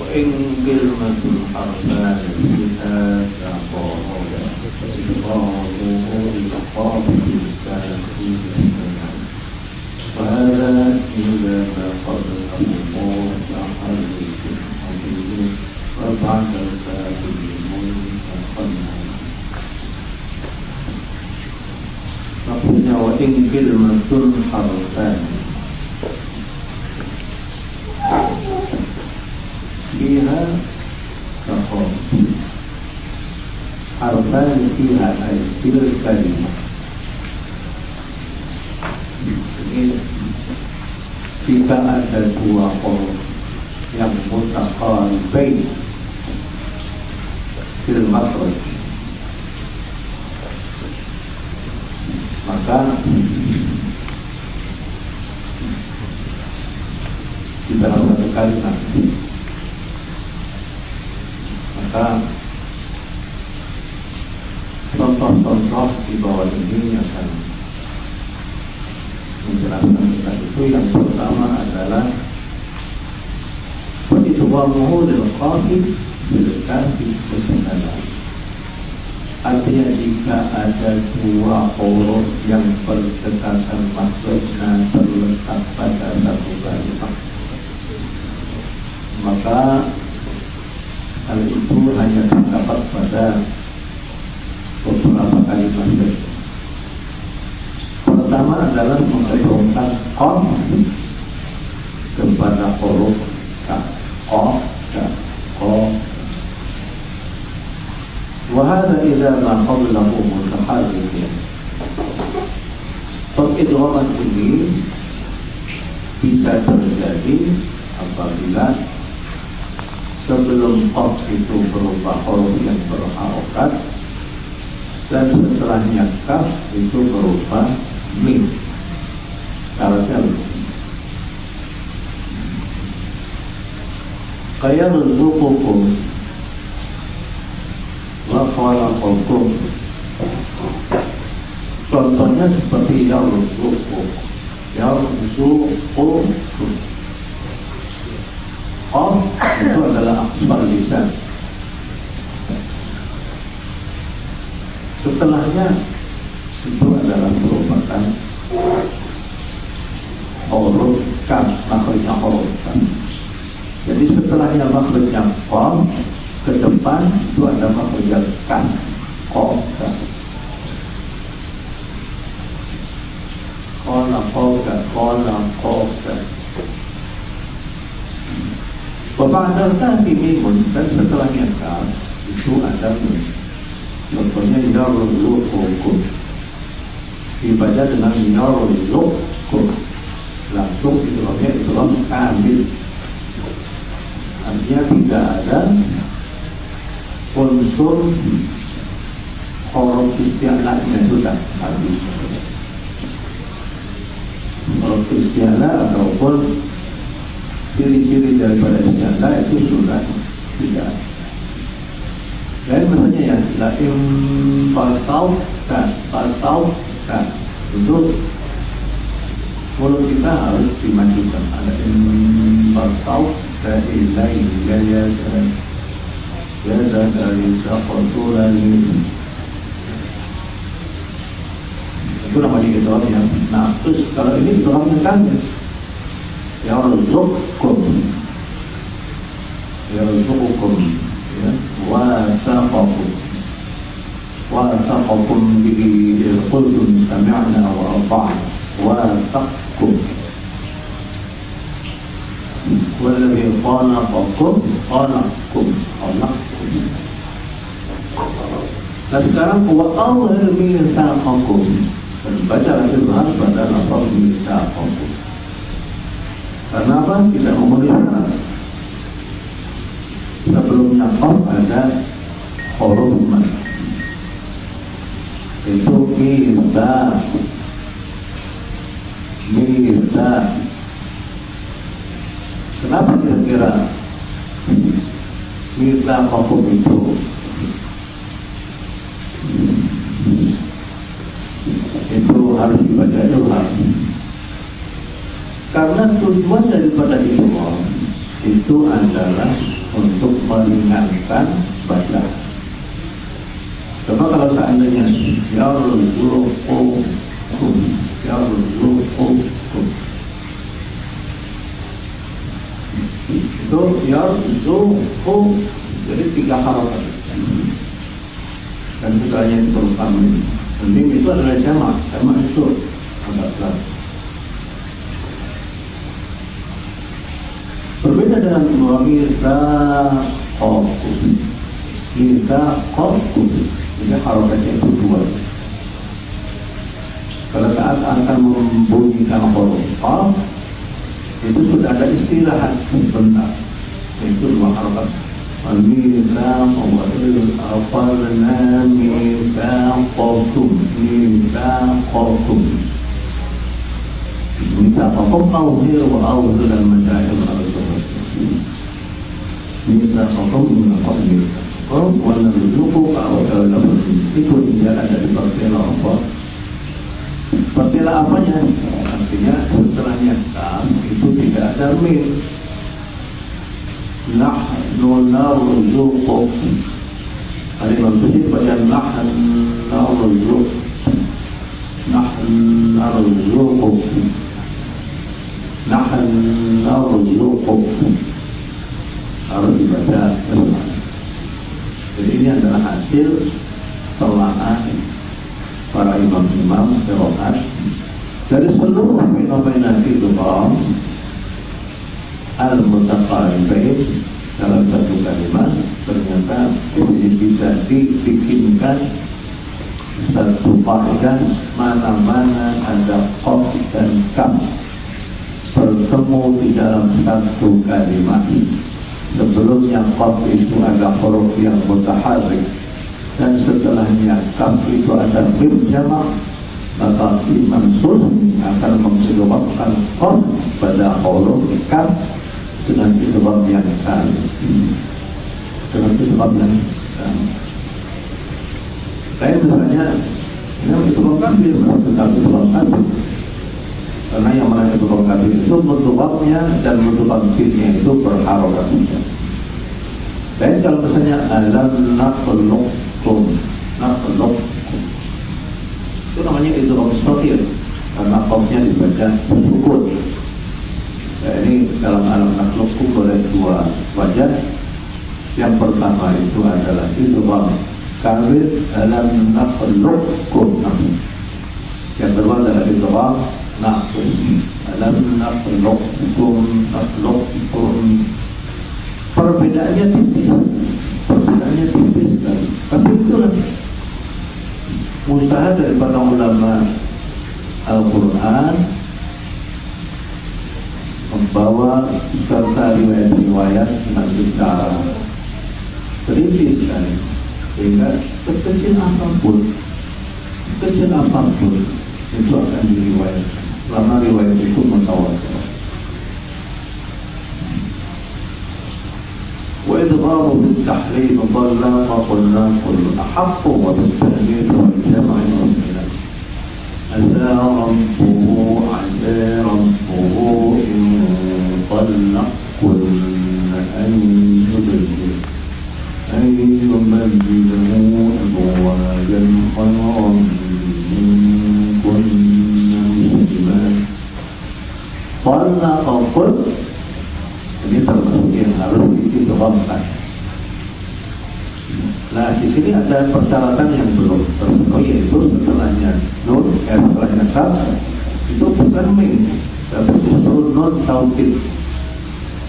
وإن كلمة حرفان فيها تعطاها إقامه لخافة التأكيد فهذا إذا ما قبله الله تحرك الحبيب وبعد الكافر وإن كلمة حرفان Fiha Taqom Harfan fiha ay fil kalimah Jika ada dua huruf yang mutaqaribain fil makhraj maka dalam satu kalimat maka contoh-contoh di bawah ini akan menjelaskan tentang itu. Yang pertama adalah Fa'idwamuhu lil qafid bil kafi wa Artinya jika ada dua huruf yang berdekatan maksudnya terletak pada satu kalimat maka itu hanya terdapat pada beberapa kalimat saja. Pertama adalah memperhitungkan on kepada huruf k, o, k, o. Wahada idza ma qablahu mutahaddithin. Pengidghaman ini bisa terjadi apabila sebelum qaf itu berupa huruf yang berharokat dan setelahnya kaf itu berupa mim. Syaratnya Kayak hukum wa khalaqakum. Contohnya seperti yarzuqu Yarzuqu Qaf itu adalah aksar lisan Setelahnya itu adalah merupakan huruf kan makhluknya huruf kan jadi setelahnya makhluknya qaf ke depan itu ada mengerjakan kota kola kota kola kota Bapak ada di mimun dan setelahnya kal itu ada nun. Contohnya yarzuqukum dibaca dengan yarzuqukum langsung itu itu ambil artinya tidak ada unsur huruf isti'la'nya sudah habis huruf isti'la ataupun ciri-ciri daripada senjata itu sudah tidak. Dan maksudnya ya dan fasaukan dan untuk mulut kita harus dimajukan. Ada fasau dan ilai dan jaya dari kafuran itu namanya itu ya nah terus kalau ini itu kan يرزقكم. يرزقكم. وساقكم وساقكم به. إذ قلتم سمعنا وأطعنا. وسقكم والذي خانقكم خانقكم خلقكم فالسلام وأظهر ميثاقكم بدأ تظهر بدأ صرف ميثاقكم. Karena apa? Tidak memenuhi syarat. Sebelumnya qaf ada huruf. Itu kita kita Kenapa kira-kira kita hukum itu itu harus dibaca ilham karena tujuan daripada ilham itu adalah untuk meringankan badan. Coba kalau seandainya yarzuqukum yarzuqukum itu yarzuqukum jadi tiga harokat dan itu hanya diperlukan penting itu adalah jamak jamak itu agak berat berbeda dengan dhamir zaqakum irzaqakum ini harokatnya dua. kalau saat akan membunyikan huruf itu sudah ada istirahat. Sebentar. Itu dua harokat. Al-Mithaq wa il-Aqadna Mithaqakum Mithaqakum Mithaqakum awhir wa awhir al-Masyair minta hukum minta qadir hukum wala kalau awal lafaz itu tidak ada di partila apa. Partila apanya? Artinya setelah nyata itu tidak ada min. Nahnu narzuqu ada yang berpikir baca nahnu narzuqu nah narzuqu nahnu narzuqu harus dibaca jadi ini adalah hasil telaah para imam-imam terokat dari seluruh fenomena kehidupan al-mutaqaribain dalam satu kalimat ternyata bisa dibikinkan satu kaidah mana-mana ada qaf dan kam bertemu di dalam satu kalimat sebelumnya qaf itu ada huruf yang mutaharrik. Dan setelahnya kam itu ada mim jamak maka imam akan mengidomkan qaf pada huruf kam dengan sebab yang kan dengan sebab yang kan saya misalnya yang sebab kafir tentang sebab kafir karena yang mana sebab kafir itu mutubaknya dan mutubakirnya itu berharokat dan kalau misalnya alam nakhluqkum nakhluqkum itu namanya itu sotir karena kopnya dibaca sukun Nah, ini dalam alam nakhlukku boleh dua wajah. Yang pertama itu adalah itu bang. Kawit dalam nakhlukkum. Yang kedua adalah itu bang nakhluk dalam nakhlukkum nakhlukkum. Perbedaannya tipis, perbedaannya tipis sekali. Tapi itulah usaha daripada ulama Al-Quran membawa serta riwayat-riwayat dengan secara rinci sekali sehingga sekecil apa pun sekecil apa pun itu akan diriwayat selama riwayat itu mutawatir وإدغام بالتحريم ضل فقلنا كل أحق وبالتأمين والجمع والمثلة أتى ربه عسى ربه إن طلقكن أن يبدل. أن يبدله أزواجا خيرا. maupun kita kemudian harus didoakan. Nah di sini ada persyaratan yang belum terpenuhi yaitu setelahnya nun, eh, setelahnya kaf itu bukan min, tapi justru nun taukid.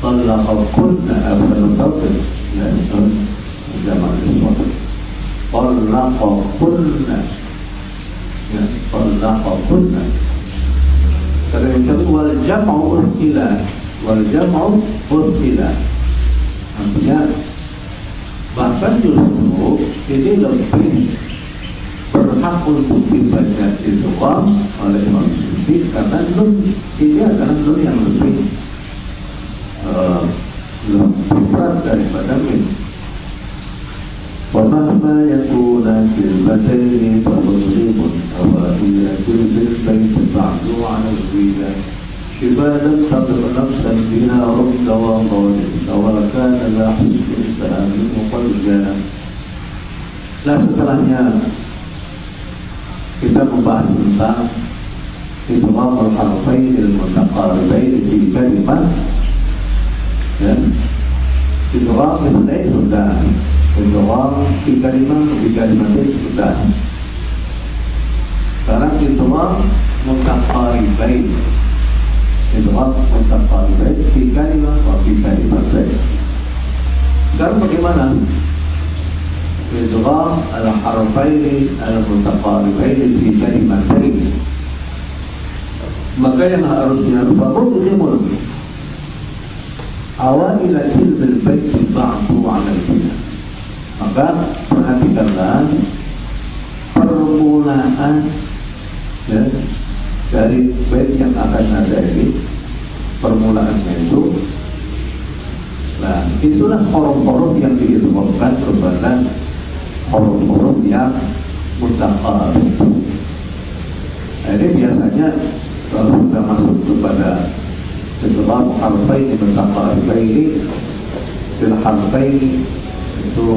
Tolakokun abdul taukid, ya nun zaman itu. kun, ya tolakokun. Karena yang kedua wal jam'u urtilah wal jam'u urtila. Artinya bahkan justru ini lebih berhak untuk dibaca idgham oleh Imam Syafi'i karena nun ini adalah nun yang lebih uh, lebih berat daripada min ومهما يكون كلمتين فمسلم أوائل كل البيت بعد عن الغيبة شبالا تقر نفسا بها رد وقول سواء كان لا حسن السلام قلبا Nah setelahnya kita membahas tentang إطلاق الحرفين المتقاربين في كلمة. dan ليس اثنين sudah Idgham di kalimat di kalimat sudah Sekarang idgham mutaqaribain Idgham mutaqaribain di kalimat wa di kalimat Sekarang bagaimana? إدغام الحرفين المتقاربين في كلمتين maka yang harusnya فمضغم أوائل كلم البيت بعض علينا maka perhatikanlah permulaan ya, dari bait yang akan ada ini permulaannya itu nah itulah huruf-huruf yang diidghamkan kepada huruf-huruf yang mutaqar. Ini biasanya kalau sudah masuk kepada setelah harfain mutaqaribaini fil harfain itu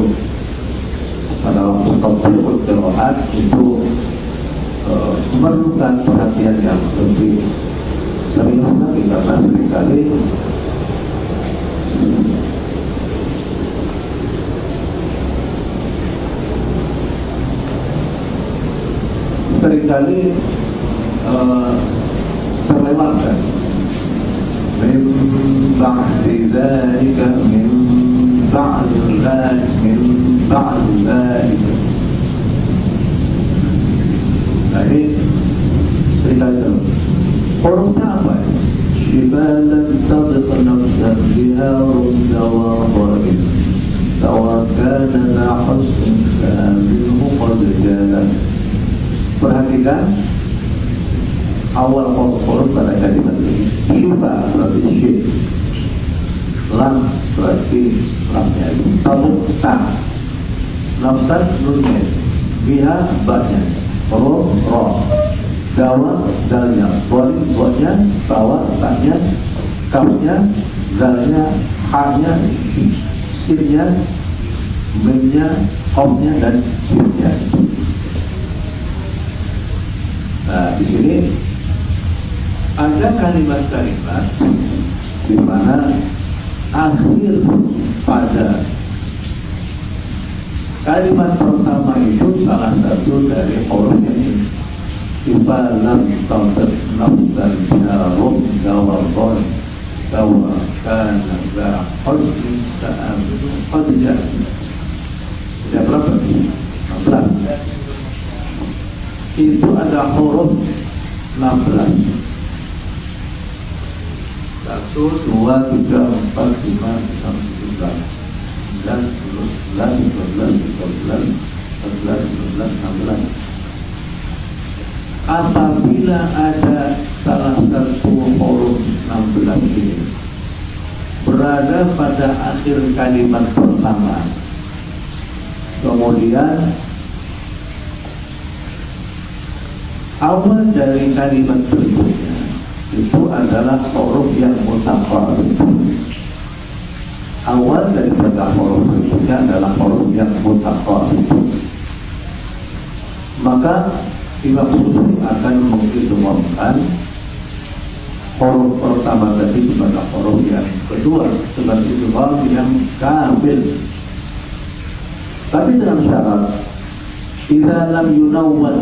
pada waktu tatbiqul qiraat itu uh, memerlukan perhatian yang lebih serius lagi karena sering kali sering kali uh, terlewatkan. Dzalika min بعد ذلك من بعد ذلك Jadi cerita itu Orang apa Jibalan tadq nafsan biharun dawabarin Tawakkana la husn kaminhu qad jalan Perhatikan awal qol pada kalimat ini Tiba berarti syekh Lam berarti lamnya. Tabuk ta. Nafsan nunnya. Biha baknya. Ro ro. Dawa dalnya. Bolim bodnya. Tawa tanya. Kafnya. Dalnya. Hanya. Sirnya. Memnya. Komnya dan sirnya. Nah, di sini ada kalimat-kalimat di mana akhir pada kalimat pertama itu salah satu dari hurufnya ini. Ibalam taubat nafsan jarum gawaron gawa kana za husni sa'amu qad Sudah berapa? 16 itu ada huruf 16 satu, dua, tiga, empat, lima, enam, tujuh, sembilan, sepuluh, sebelas, dua belas, tiga belas, empat belas, lima belas, enam belas. Apabila ada salah satu huruf 16 ini berada pada akhir kalimat pertama, kemudian awal dari kalimat berikutnya itu adalah huruf yang mutafar awal daripada huruf berikutnya adalah huruf yang mutafar maka Imam Sufi akan mengidumkan huruf pertama tadi kepada huruf yang kedua sebagai huruf yang kamil. Tapi dengan syarat tidak lam yunawwan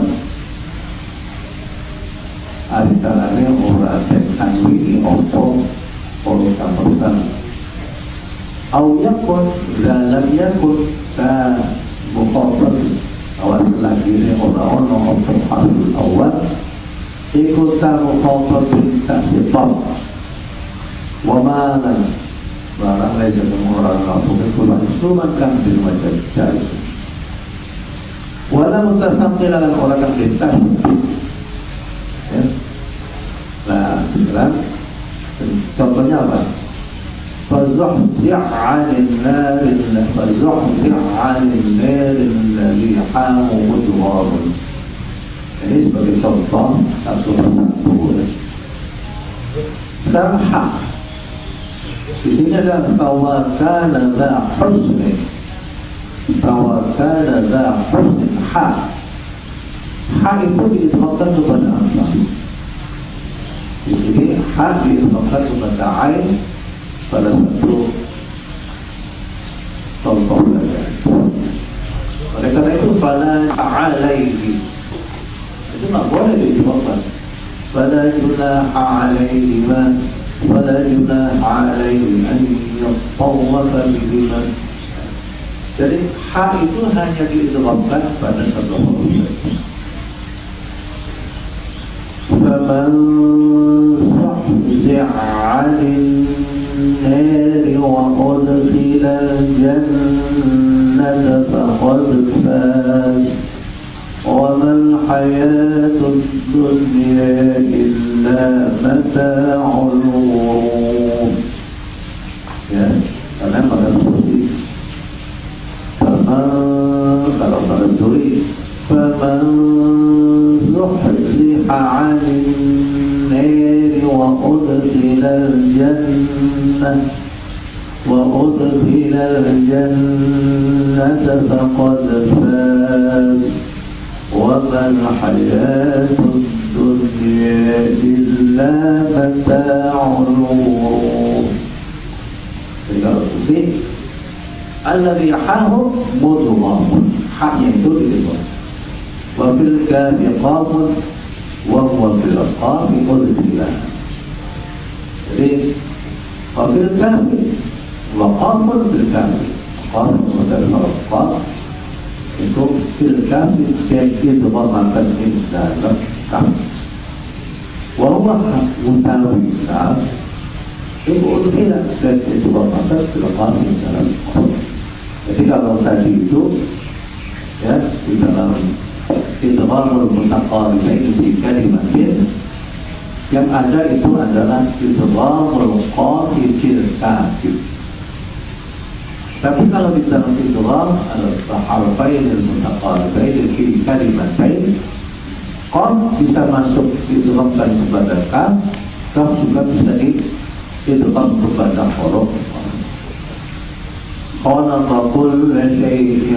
Adikalane ora tanwini opo ora kamutan Au yakun dalam yakun ka mukhatab awas lagi ini ora ono opo awal Iku ta mukhatab Wa malan Barang lain ketemu orang langsung itu langsung kan bil macam jari Wala mutasammilan orang yang kita ya. Nah, sekarang contohnya apa? فزحزح عن النار فزحزح عن النار الذي حام مدغار ini sebagai contoh satu persatu sekarang hak di sini ada tawakana za husni tawakana za husni hak hak itu diislamkan kepada apa hadis maqat mata'ain pada satu contoh oleh karena itu pada ta'alaihi itu tidak boleh dijawabkan pada junah alaihi man pada junah alaihi an yattawafa bihiman jadi hak itu hanya dijawabkan pada satu contoh فمن زحزح عن النار وأدخل الجنة فقد فاز وما الحياة الدنيا إلا متاع الغرور ya karena pada seperti faman kalau pada suri عن النار وأدخل الجنة وأدخل الجنة فقد فاز. وما الحياة الدنيا إلا متاع الغرور. الذي حاه مطلق حق يدل وفي الكافي قام wa fil arqami wal jadi qabil kami wa bil kami itu fil kami jadi dhamatan insan kami wa mutawi kami Ibu Udhila dan itu bapak selepas dalam Jadi kalau tadi itu ya di dalam idghamul mutaqaribain di kalimatin yang ada itu adalah idghamul qafi fil kafir. Tapi kalau di dalam idgham al-harfain al-mutaqaribain fi kalimatain qam bisa masuk idghamkan kepada kaf kaf juga bisa di idgham kepada huruf خلق كل شيء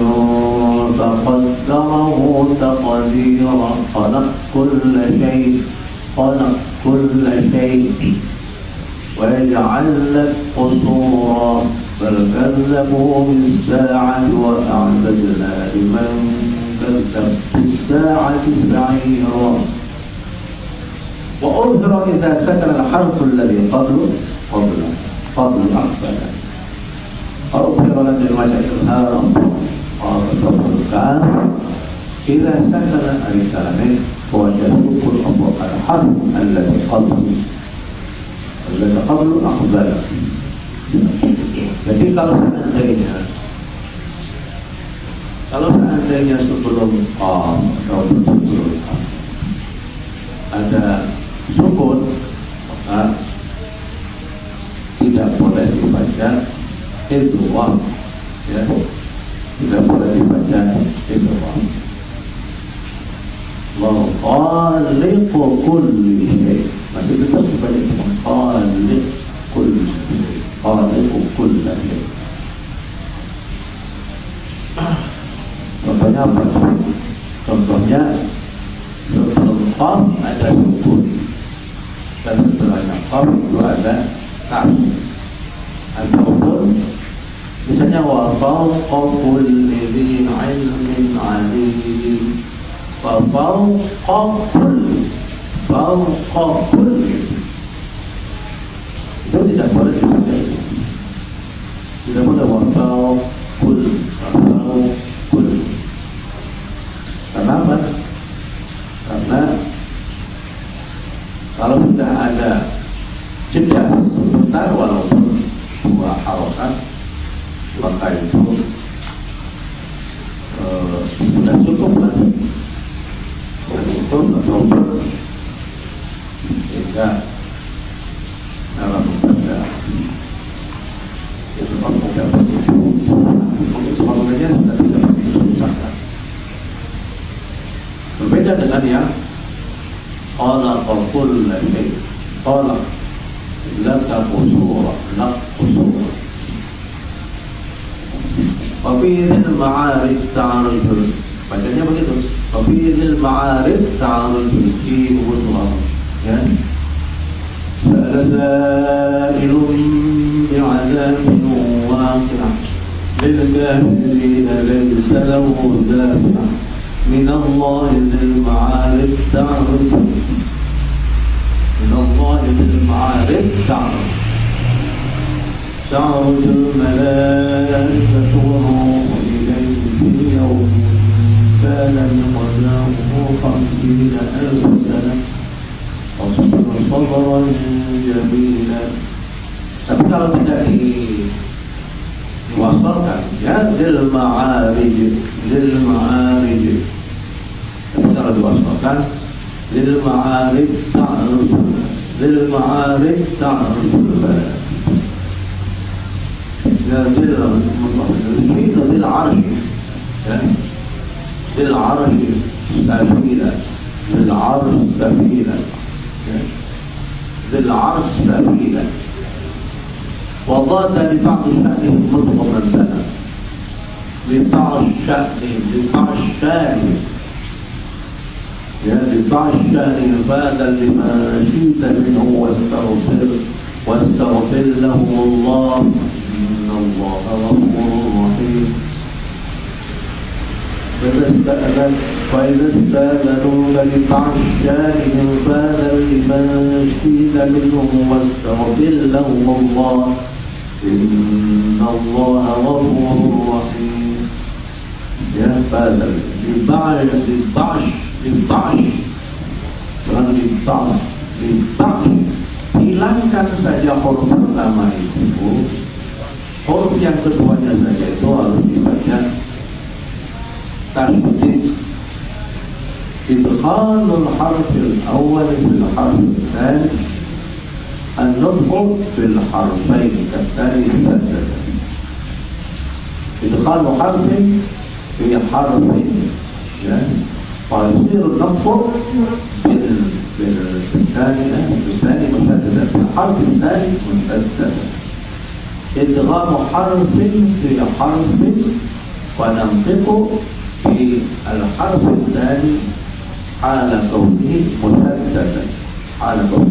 فقدره تقديرا. خلق كل شيء خلق كل شيء. ويجعل لك قصورا. بل كذبوا بالساعة وأعتدنا لمن كذب بالساعة سعيرا. وأظهر إذا سكن الحرف الذي قبله قبل قبل أقبل أظهر لك المشاكل هذا قال كان إذا سكن الكلام وجدوك الحرف الذي قبله الذي قبله أقبل Jadi kalau seandainya kalau seandainya sebelum qam atau sebelum qam ada sukun maka tidak boleh dibaca itu wam ya. Tidak boleh dibaca itu wam wa khaliqu kulli masih tetap dibaca kulli Contohnya apa? Contohnya sebelum qam ada sukun dan setelahnya qam itu ada kaf ataupun misalnya wa fawqa kulli dhi ilmin alim. Wa fawqa kulli fawqa kulli itu tidak boleh dibaca tidak boleh wa fawqa kulli wa kulli Kenapa? Karena kalau sudah ada jeda sebentar walaupun dua harokat maka itu eh, sudah cukup dan itu atau sehingga dalam membaca itu memang tidak begitu untuk semuanya sudah tidak begitu susah kan? berbeda dengan yang qala kulla syai qala laka qusura lak qusura Qabilil ma'arif ta'arujun. Bacanya begitu. Qabilil ma'arif ta'arujun. Kibun Allah. Ya. فلسائل بعذاب واقع للكافرين ليس له دافع من الله ذي المعارف تعرف من الله ذي المعارف تعرف تعرج الملائكة والروح إليه في يوم. كان مقداره خمسين ألف سنة فاصبر صبرا جميلا. سبقت التأكيد وصرت يا ذي المعارج ذي المعارج افترد وصرت ذي المعارج تعرج. ذي المعارج تعرج. البلد نازلة مشيت للعرش للعرش سبيلا للعرش سبيلا للعرش سبيلا. وضاد لبعض شأنه مطلقا لنا لبعض شأنه لبعض شأنه لبعض شأنه فادا لما شئت منه واستغفر واستغفر له الله. الله غفور رحيم. فإذا استأذن فإذا استأذنوك شأنهم فاذا لمن شئت منهم واستغفر لهم الله. إن الله غفور رحيم. يا فاذا لبعض لبعض لبعض لبعض لبعض hilangkan saja huruf pertama itu. Huruf yang keduanya saja itu harus dibaca tasdid إدخال الحرف الأول في الحرف الثاني النطق في الحرفين كالثاني الثالثة إدخال حرف في حرف فيصير النطق بالثاني بالثاني مشددا في الحرف الثاني مشددا إدغام حرف في حرف وننطق في الحرف الثاني حال كونه مشددا حال كونه.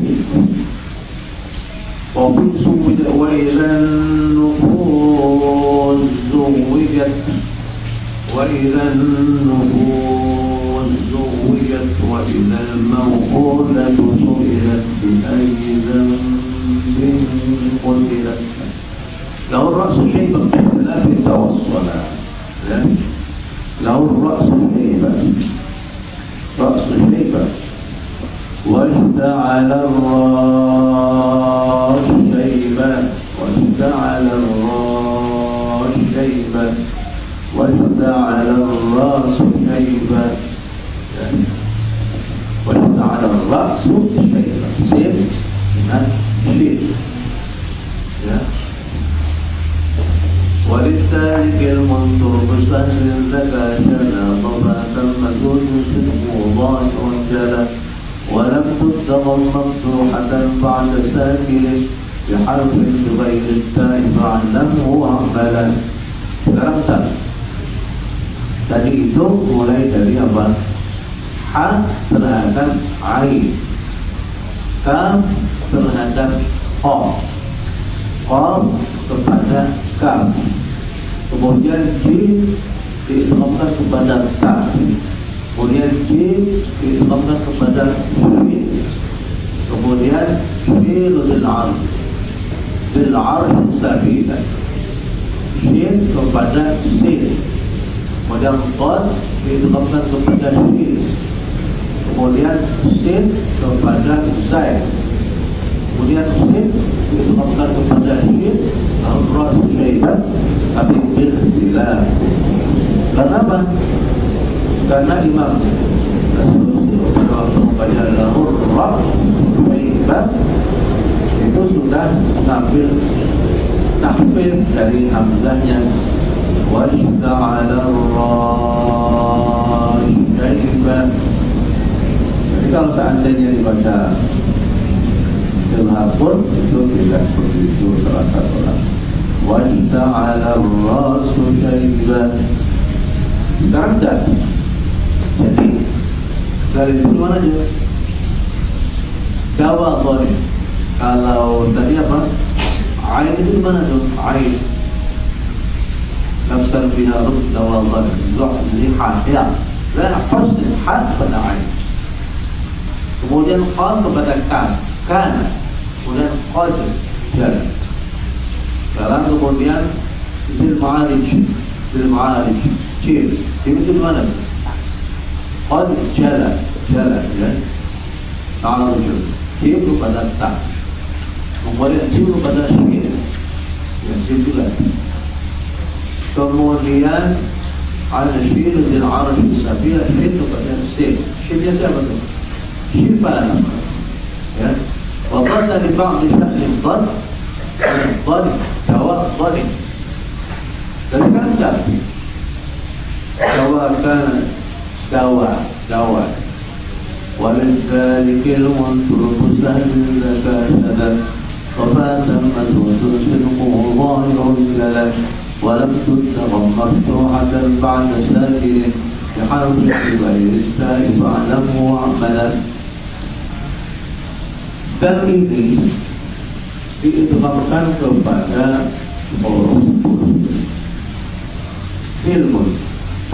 وإذا النفوس زوجت. وإذا النفوس زوجت. وإذا الموءودة سئلت بأي ذنب قتلت له الرأس شيبة باختلاف توصلا له الرأس شيبة رأس شيبة واشتعل الراس شيبة واشتعل الراس شيبة واشتعل الرأس شيبة واشتعل الرأس شيبة سير من شيء وللتارك المنظر بسهل زكى شنا طبعا المجهول مسلم ظاهر جلا ولم تتغم مفتوحة بعد ساكن بحرف بغير التاء فعلمه عملا sekarang tadi itu mulai dari apa ha terhadap ain kam terhadap o qaf kepada kam kemudian jim diidghamkan kepada ta kemudian jim diidghamkan kepada shin kemudian fil bil arsh. Bil arsh sabila shin kepada sin kemudian qad diidghamkan kepada shin kemudian sin kepada zai kemudian sin diidghamkan kepada shin al-ras syaitan tapi bila kenapa karena imam. Waktu membaca lahur rab syaitan itu sudah mengambil tahfir dari hamzahnya. Washta'ala syaitan jadi kalau seandainya dibaca ilham pun itu tidak seperti itu salah satu orang wanita ala syaiban sekarang tidak. Jadi dari itu mana aja Jawa boleh kalau tadi apa? Ain itu mana tuh? Ain. Nafsan biha rusda wa dhal liha ya la husn had pada ain. Kemudian qal kepada kan kan kemudian qad jalan sekarang kemudian bil ma'arij bil ma'arij cil itu mana qad jalan jalan ya ta'ala rujul cil kepada tak kemudian cil kepada syir yang cil juga kemudian ada syir di arah sabia syir kepada sir syirnya siapa tu syir pada ya وكان لبعض الأهل الظن الضد سواء ظن فده سواء كان سواء سواء ومن ذلك المنصر سهل لك وما تمت وتسلكه ظاهر لك ولم تتبع مفتوحة بعد ساكن. بحرف غير السائل فاعلمه واعمله dan ini diidghamkan kepada huruf ilmu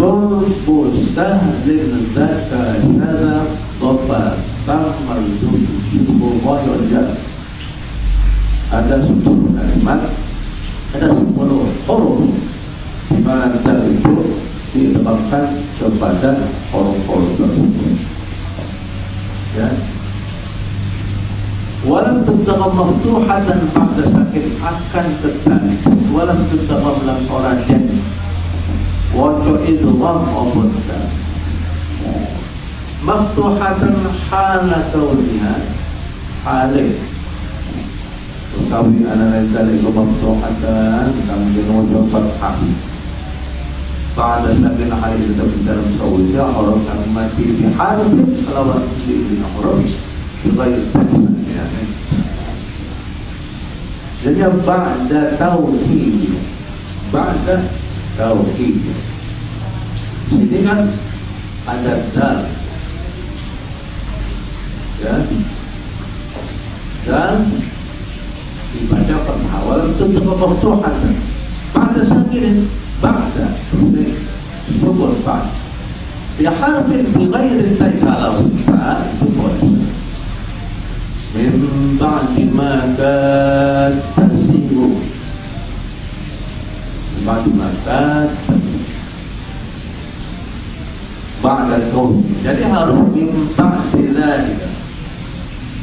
Mustahil zaka syara Bapak Tamar Syukur wajah Ada sepuluh kalimat Ada sepuluh huruf Di mana itu diidghamkan kepada huruf-huruf tersebut. Ya walam tubtagha maftuhatan pada sakit akan tetapi walam tubtagha lam ora den wato idgham apa ta maftuhatan hala. Saudiha halik Kami anak-anak dari kemampuan Kami jenuh jawabat kami Ba'da sakin hari tetap dalam sauzah Orang yang mati di harbi Kalau di huruf يغير تماما يعني لأن بعد توحيد بعد توحيد dengan ada dal ya dan ibadah penghawalan itu terkokoh Tuhan pada sakirin بعد ثم بعد بحرف بغير التي على الفاء من بعد ما كاد تزيغ من بعد ما كاد بعد الكون jadi harus min ba'di dzalika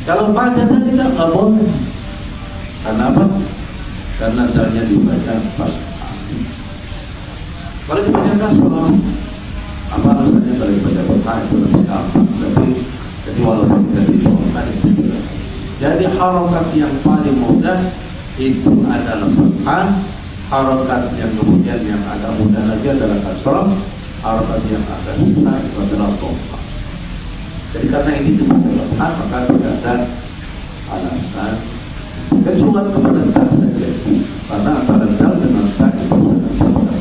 kalau ba'da dzalika enggak boleh karena apa? karena dalnya dibaca pas kalau dibaca kasrah apa alasannya kalau dibaca fathah itu lebih gampang tapi jadi walaupun tidak dibawakan itu jadi harokat yang paling mudah itu adalah fathah. Harokat yang kemudian yang agak mudah lagi adalah kasrah. Harokat yang agak susah itu adalah dhamma. Jadi karena ini cuma fathah maka tidak ada alasan kecuali kepada tak saja. Karena antara dal dengan tak itu sangat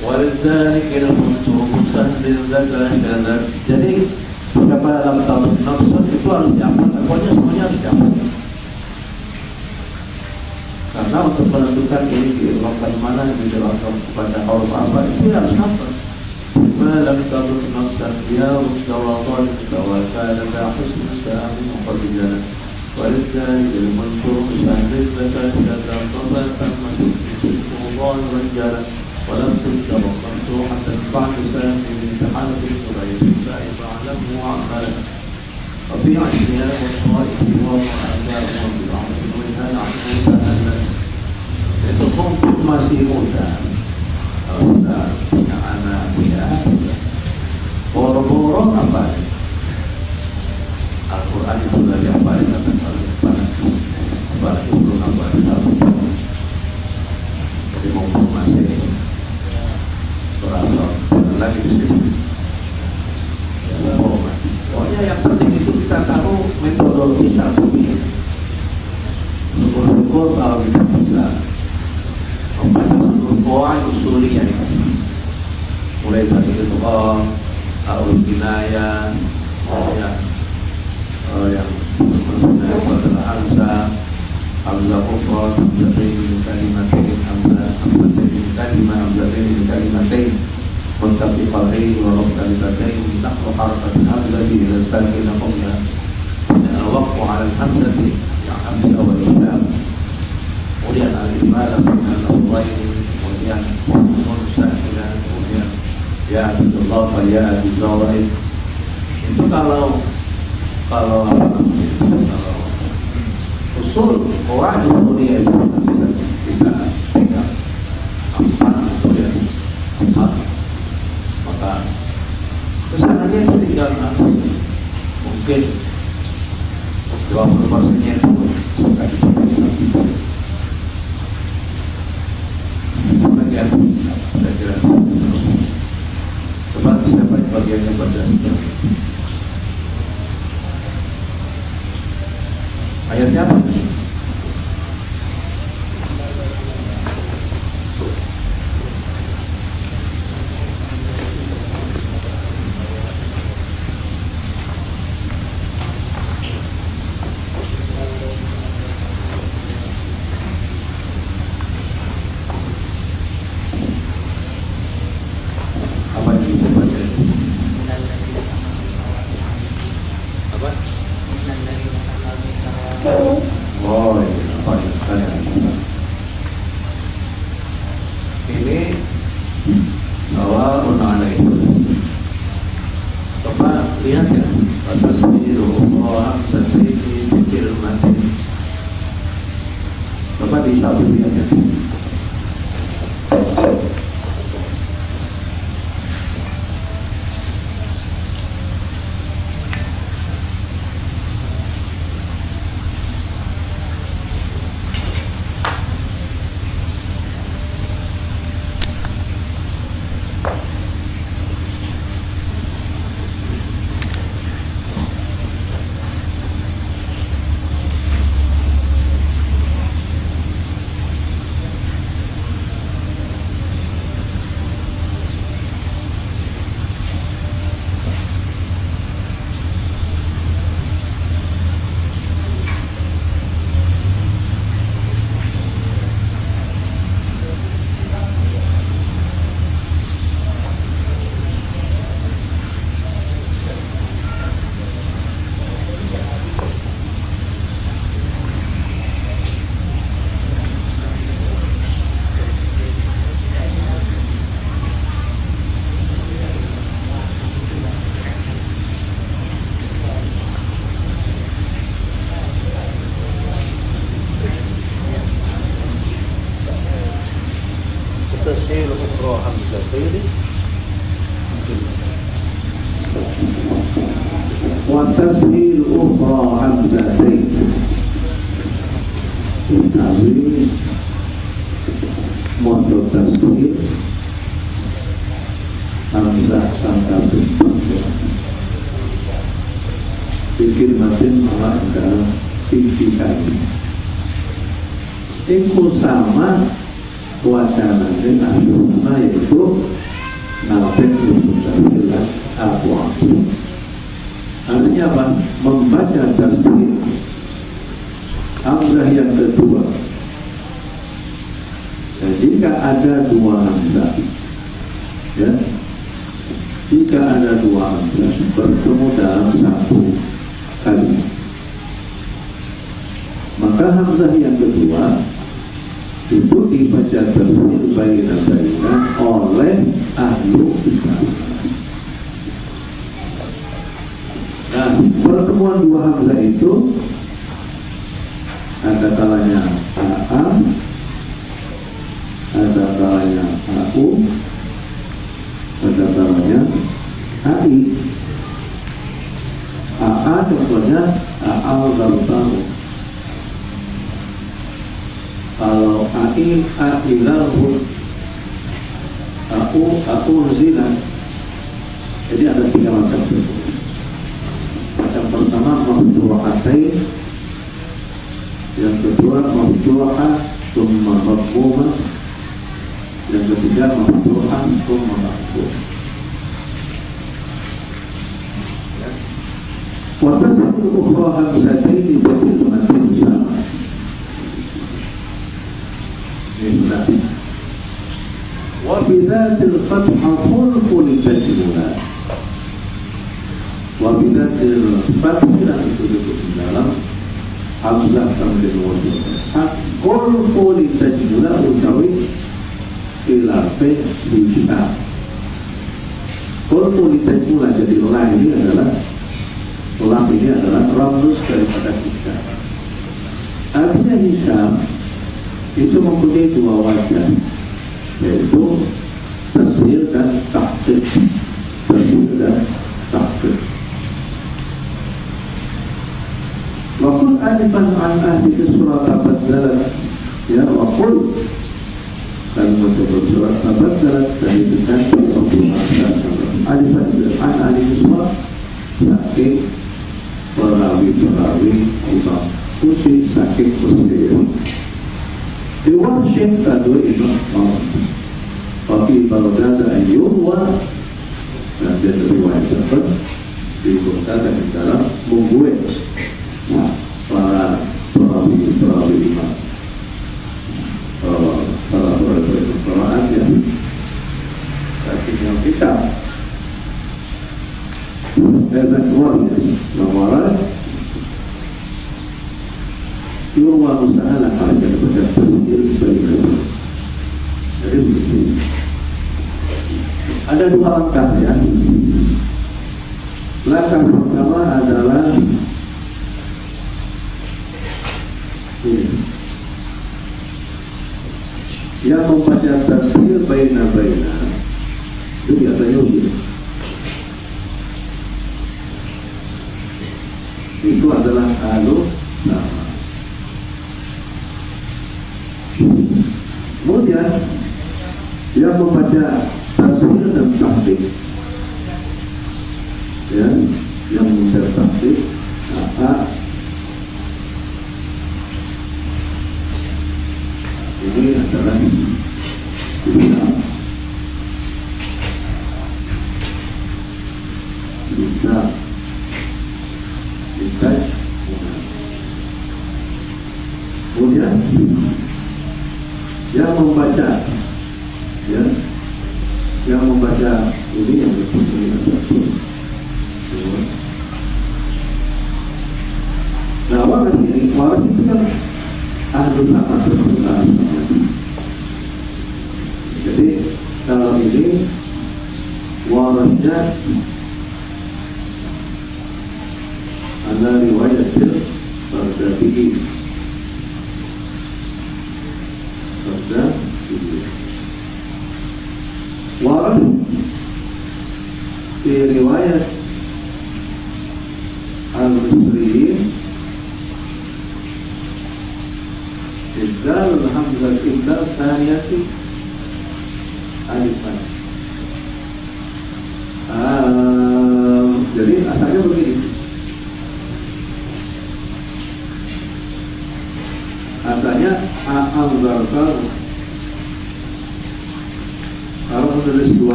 ولذلك المنصوب سهل ذكر Jadi siapa dalam satu nafsu itu harus diamalkan pokoknya semuanya harus diamalkan karena untuk menentukan ini diirwakkan mana yang diirwakkan kepada huruf apa itu harus hafal malam kabut nafsan dia Mustawakan Mustawakan Dan husn sa'ami Muqabilan ولذلك المنصور سهل الزكاة إذا طبعا مسجد الله رجالا ولم تكتب مفتوحة بعد سامي بامتحان غير الله فاعلم وعملا وفي أشياء والطائف ومؤثر وبضعف منها عنه سهلا Itu masih muda Sudah punya anak, punya Boro-boro apa Al-Quran itu sudah diapalin kata kalau Apalagi belum apalin Jadi mumpung masih Berapa lagi di sini pokoknya yang penting itu kita tahu metodologi tabungnya syukur-syukur kalau kita bisa membaca rukuan usulnya mulai dari itu Aul Kinaya ya yang maksudnya adalah alsa Hamza Kufrod Hamza Tain Kalimatain Hamza Hamza منتقطتين وربطتين نحو حركة الهمزة إلى الساكنة قبلها الوقف على الهمزة كحمزة والإسلام وليان الإجمال من الأمرين وليان نون ساكنة وليان ya بالإضافة ya بالزوائد itu kalau kalau kalau usul orang dunia itu kita pegang empat itu ya empat maka itu tinggal mungkin dua puluh persennya itu dipakai bagian saya kira siapa bagiannya baca Ayat siapa? Apa jika ada dua hamzah ya, Jika ada dua hamzah bertemu dalam satu kalimat Maka hamzah yang kedua itu dibaca tasbih baina-baina oleh ahlu kitab. Nah, pertemuan dua hamzah itu ada kalanya Tuhan pun mengaku وتذكر أخرى هاتين بكلمة سامة وبذات الفتحة خلق البجولات وبذات الفتح dan itu duduk di dalam Hamzah sambil wajib Hakul kulit tajmula utawi Ilafih bagus daripada kita. Artinya Hisam itu mempunyai dua wajah. يروى مسألة حركة وتفسير Jadi ada dua langkah ya. Langkah pertama adalah iya. yang membaca tafsir baina-baina itu biasanya itu adalah kalau Yeah. اليه ورجاء رواية الفردابي ورد في رواية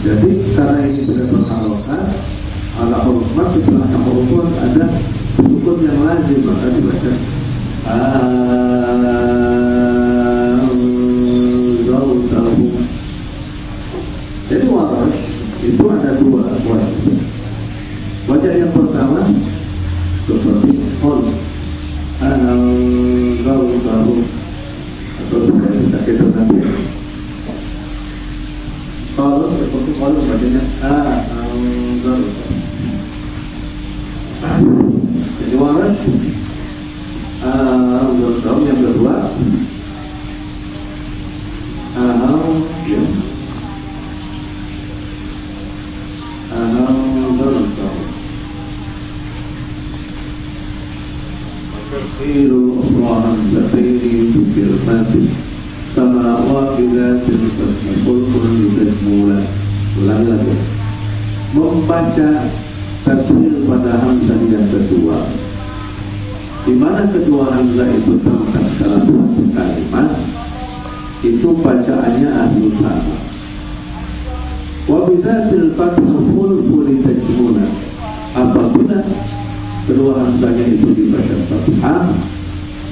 Jadi karena ini tidak halokat, ala hurufat setelah ala hurufat ada hukum yang lazim maka dibaca. Jadi waras itu ada dua wajah. Wajah yang pertama Pablo Mayor a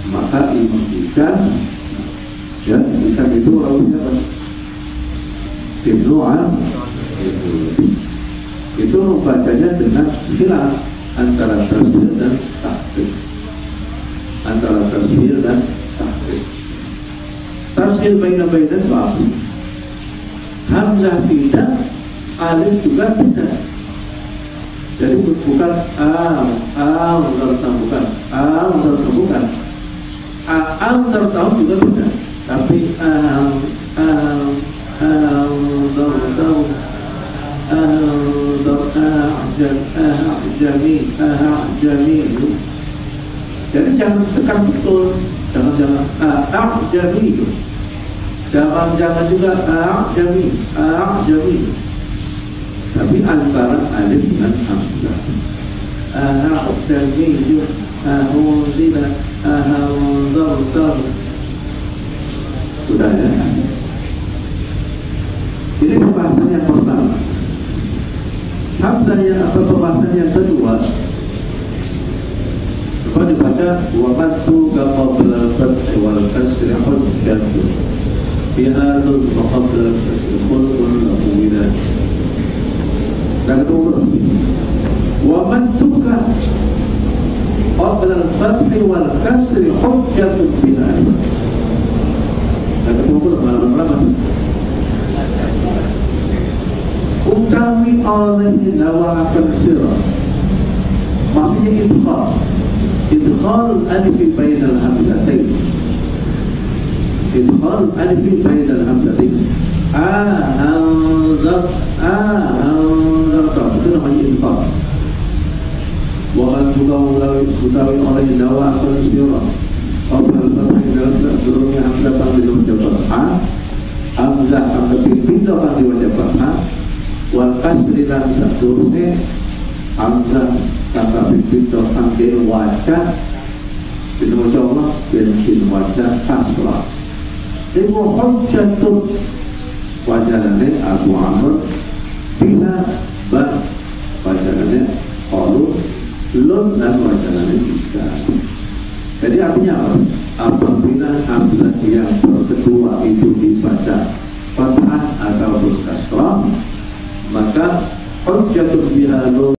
maka ikan ya ikan itu rawinya apa? Ibnu itu membacanya dengan khilaf antara tasbih dan tahqiq antara tasbih dan tahqiq tasbih baina-baina itu Hamzah tidak alif juga tidak. Jadi bukan am am tertahu bukan. Am tertahu Ah, ah, al tertahu juga sudah, tapi al al al tertahu itu jadi jangan tekan betul. Jangan jangan ah, ah jamilu jangan jangan juga ah jamil ah jamil tapi antara alif dan hamzah ah itu. ah a'unzartar sudah ya ini pembahasan yang pertama Hamzah yang atau pembahasan yang kedua Coba dibaca Wa matu qabla al-fath wal kasri hujjatu Fi hadul qabla al-kasri khulqun lahu wilayah Dan kedua Wa Dan kedua malam berapa? utawi oleh nawa akan sirah maksudnya idkhal idkhal alif bain al hamzatain idkhal alif bain al hamzatain anzar anzar itu namanya idkhal Wakan juga utawi oleh nawa akan sirah Qabla al-fatih dalam sebelumnya hamzah panggil wajah fathah Hamzah hamzah pindah panggil wajah fathah wal kasri sadurunge hamzah kata bibito sambil wajah bin Allah bin bin wajah kasra ibu hujjatun wajanane Abu Amr bila ba wajanane qalu lun dan wajanane tiga jadi artinya apa? apabila hamzah yang kedua itu dibaca fathah atau kasrah maka hujjatun biha